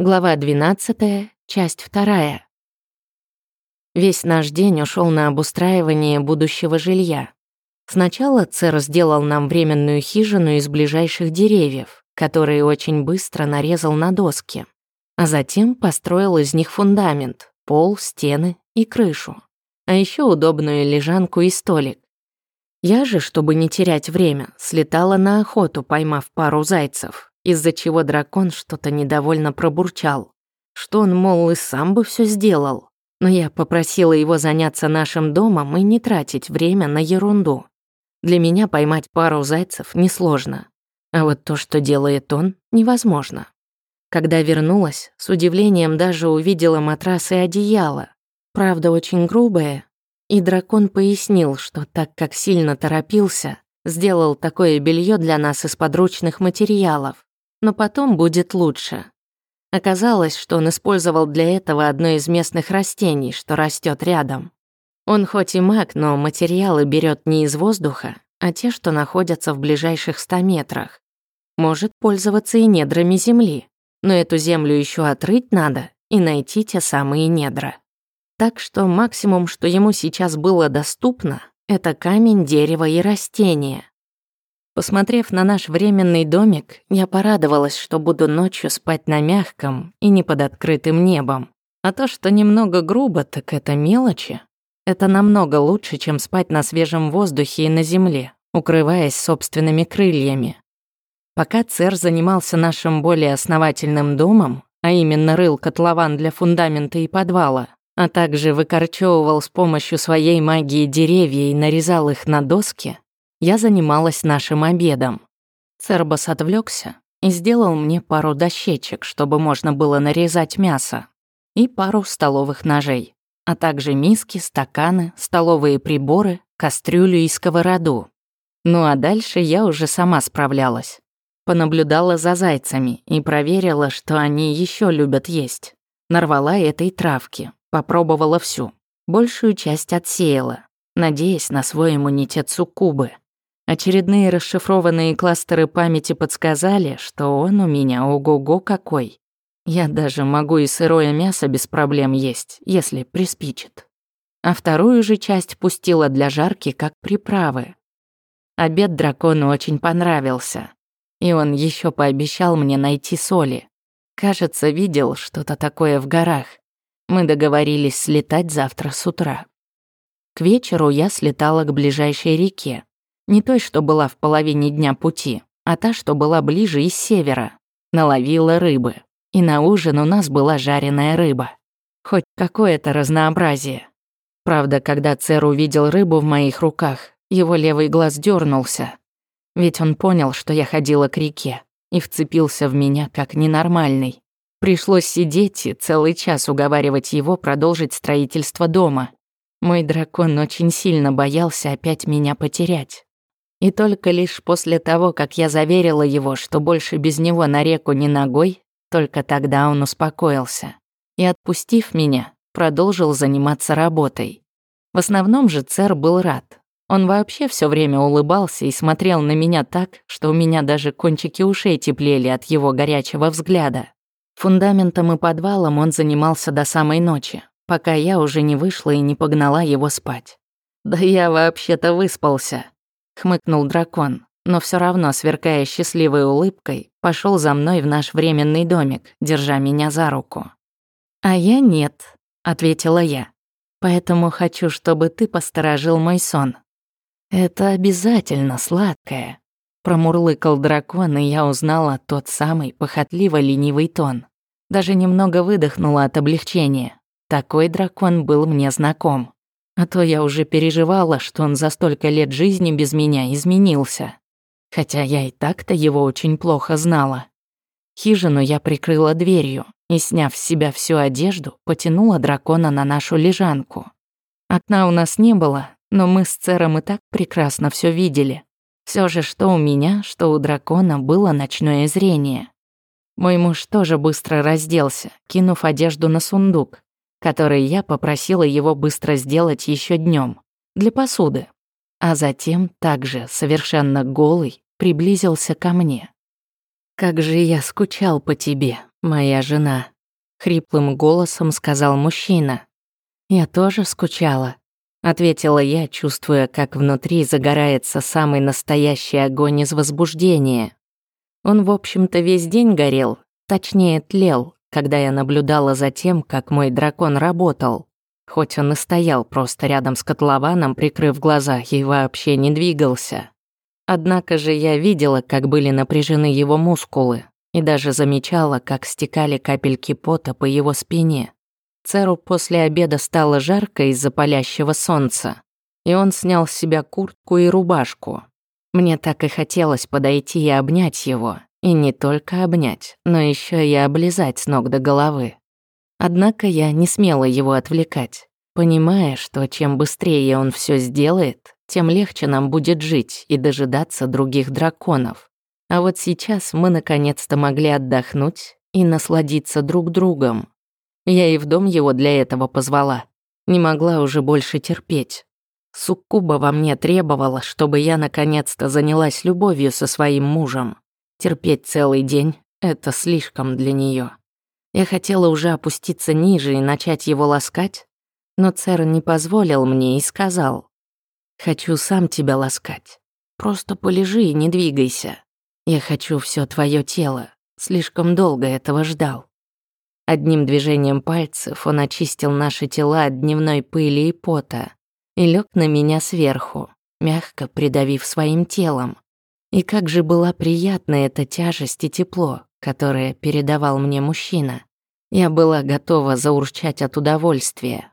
Глава 12, часть 2. Весь наш день ушел на обустраивание будущего жилья. Сначала Цер сделал нам временную хижину из ближайших деревьев, которые очень быстро нарезал на доски, а затем построил из них фундамент, пол, стены и крышу, а еще удобную лежанку и столик. Я же, чтобы не терять время, слетала на охоту, поймав пару зайцев, из-за чего дракон что-то недовольно пробурчал, что он, мол, и сам бы все сделал. Но я попросила его заняться нашим домом и не тратить время на ерунду. Для меня поймать пару зайцев несложно, а вот то, что делает он, невозможно. Когда вернулась, с удивлением даже увидела матрас и одеяло. Правда, очень грубое. И дракон пояснил, что так как сильно торопился, сделал такое белье для нас из подручных материалов но потом будет лучше. Оказалось, что он использовал для этого одно из местных растений, что растет рядом. Он хоть и маг, но материалы берет не из воздуха, а те, что находятся в ближайших ста метрах. Может пользоваться и недрами земли, но эту землю еще отрыть надо и найти те самые недра. Так что максимум, что ему сейчас было доступно, это камень, дерево и растения. Посмотрев на наш временный домик, я порадовалась, что буду ночью спать на мягком и не под открытым небом. А то, что немного грубо, так это мелочи. Это намного лучше, чем спать на свежем воздухе и на земле, укрываясь собственными крыльями. Пока цер занимался нашим более основательным домом, а именно рыл котлован для фундамента и подвала, а также выкорчевывал с помощью своей магии деревья и нарезал их на доски, я занималась нашим обедом. Цербас отвлекся и сделал мне пару дощечек, чтобы можно было нарезать мясо, и пару столовых ножей, а также миски, стаканы, столовые приборы, кастрюлю и сковороду. Ну а дальше я уже сама справлялась. Понаблюдала за зайцами и проверила, что они еще любят есть. Нарвала этой травки, попробовала всю. Большую часть отсеяла, надеясь на свой иммунитет суккубы. Очередные расшифрованные кластеры памяти подсказали, что он у меня ого-го какой. Я даже могу и сырое мясо без проблем есть, если приспичит. А вторую же часть пустила для жарки как приправы. Обед дракону очень понравился. И он еще пообещал мне найти соли. Кажется, видел что-то такое в горах. Мы договорились слетать завтра с утра. К вечеру я слетала к ближайшей реке, не той, что была в половине дня пути, а та, что была ближе из севера. Наловила рыбы. И на ужин у нас была жареная рыба. Хоть какое-то разнообразие. Правда, когда Цер увидел рыбу в моих руках, его левый глаз дернулся. Ведь он понял, что я ходила к реке, и вцепился в меня как ненормальный. Пришлось сидеть и целый час уговаривать его продолжить строительство дома. Мой дракон очень сильно боялся опять меня потерять. И только лишь после того, как я заверила его, что больше без него на реку ни ногой, только тогда он успокоился. И, отпустив меня, продолжил заниматься работой. В основном же цер был рад. Он вообще все время улыбался и смотрел на меня так, что у меня даже кончики ушей теплели от его горячего взгляда. Фундаментом и подвалом он занимался до самой ночи, пока я уже не вышла и не погнала его спать. Да я вообще-то выспался хмыкнул дракон, но все равно, сверкая счастливой улыбкой, пошел за мной в наш временный домик, держа меня за руку. «А я нет», — ответила я. «Поэтому хочу, чтобы ты посторожил мой сон». «Это обязательно сладкое», — промурлыкал дракон, и я узнала тот самый похотливо-ленивый тон. Даже немного выдохнула от облегчения. Такой дракон был мне знаком. А то я уже переживала, что он за столько лет жизни без меня изменился. Хотя я и так-то его очень плохо знала. Хижину я прикрыла дверью и, сняв с себя всю одежду, потянула дракона на нашу лежанку. Окна у нас не было, но мы с Цером и так прекрасно все видели. Все же, что у меня, что у дракона было ночное зрение. Мой муж тоже быстро разделся, кинув одежду на сундук, который я попросила его быстро сделать еще днем для посуды. А затем также совершенно голый приблизился ко мне. «Как же я скучал по тебе, моя жена», — хриплым голосом сказал мужчина. «Я тоже скучала», — ответила я, чувствуя, как внутри загорается самый настоящий огонь из возбуждения. Он, в общем-то, весь день горел, точнее, тлел, когда я наблюдала за тем, как мой дракон работал. Хоть он и стоял просто рядом с котлованом, прикрыв глаза, и вообще не двигался. Однако же я видела, как были напряжены его мускулы, и даже замечала, как стекали капельки пота по его спине. Церу после обеда стало жарко из-за палящего солнца, и он снял с себя куртку и рубашку. Мне так и хотелось подойти и обнять его, и не только обнять, но еще и облизать с ног до головы. Однако я не смела его отвлекать, понимая, что чем быстрее он все сделает, тем легче нам будет жить и дожидаться других драконов. А вот сейчас мы наконец-то могли отдохнуть и насладиться друг другом. Я и в дом его для этого позвала. Не могла уже больше терпеть. Суккуба во мне требовала, чтобы я наконец-то занялась любовью со своим мужем. Терпеть целый день — это слишком для нее. Я хотела уже опуститься ниже и начать его ласкать, но Цер не позволил мне и сказал, Хочу сам тебя ласкать. Просто полежи и не двигайся. Я хочу все твое тело. Слишком долго этого ждал. Одним движением пальцев он очистил наши тела от дневной пыли и пота и лег на меня сверху, мягко придавив своим телом. И как же была приятна эта тяжесть и тепло, которое передавал мне мужчина. Я была готова заурчать от удовольствия,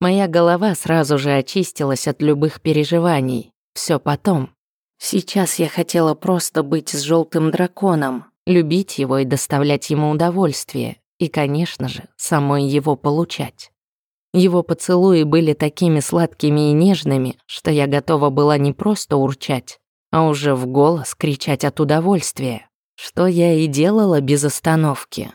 Моя голова сразу же очистилась от любых переживаний. Все потом. Сейчас я хотела просто быть с желтым драконом, любить его и доставлять ему удовольствие, и, конечно же, самой его получать. Его поцелуи были такими сладкими и нежными, что я готова была не просто урчать, а уже в голос кричать от удовольствия, что я и делала без остановки.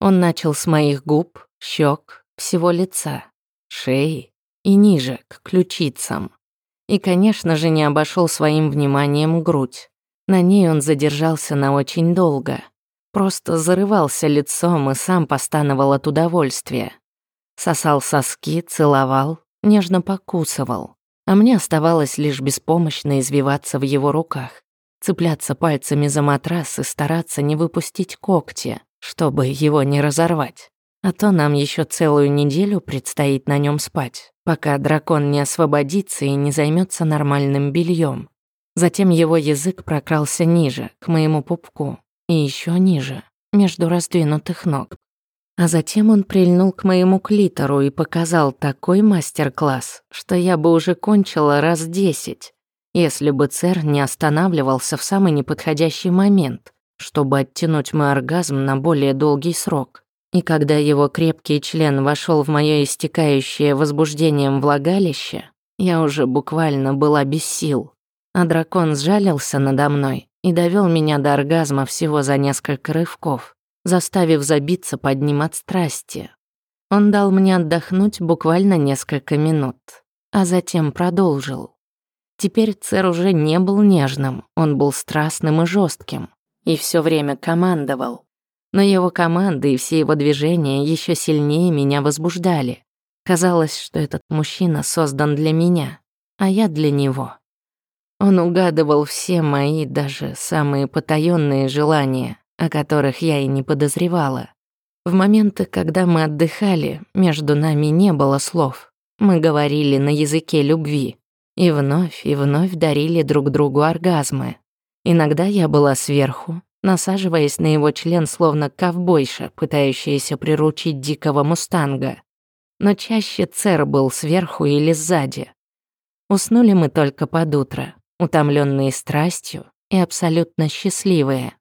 Он начал с моих губ, щек, всего лица, шеи и ниже, к ключицам. И, конечно же, не обошел своим вниманием грудь. На ней он задержался на очень долго. Просто зарывался лицом и сам постановал от удовольствия. Сосал соски, целовал, нежно покусывал. А мне оставалось лишь беспомощно извиваться в его руках, цепляться пальцами за матрас и стараться не выпустить когти, чтобы его не разорвать. А то нам еще целую неделю предстоит на нем спать, пока дракон не освободится и не займется нормальным бельем. Затем его язык прокрался ниже, к моему пупку, и еще ниже, между раздвинутых ног. А затем он прильнул к моему клитору и показал такой мастер-класс, что я бы уже кончила раз десять, если бы цер не останавливался в самый неподходящий момент, чтобы оттянуть мой оргазм на более долгий срок. И когда его крепкий член вошел в мое истекающее возбуждением влагалище, я уже буквально была без сил. А дракон сжалился надо мной и довел меня до оргазма всего за несколько рывков, заставив забиться под ним от страсти. Он дал мне отдохнуть буквально несколько минут, а затем продолжил. Теперь цер уже не был нежным, он был страстным и жестким, и все время командовал. Но его команды и все его движения еще сильнее меня возбуждали. Казалось, что этот мужчина создан для меня, а я для него. Он угадывал все мои, даже самые потаенные желания, о которых я и не подозревала. В моменты, когда мы отдыхали, между нами не было слов. Мы говорили на языке любви и вновь и вновь дарили друг другу оргазмы. Иногда я была сверху, насаживаясь на его член словно ковбойша, пытающаяся приручить дикого мустанга. Но чаще цер был сверху или сзади. Уснули мы только под утро, утомленные страстью и абсолютно счастливые.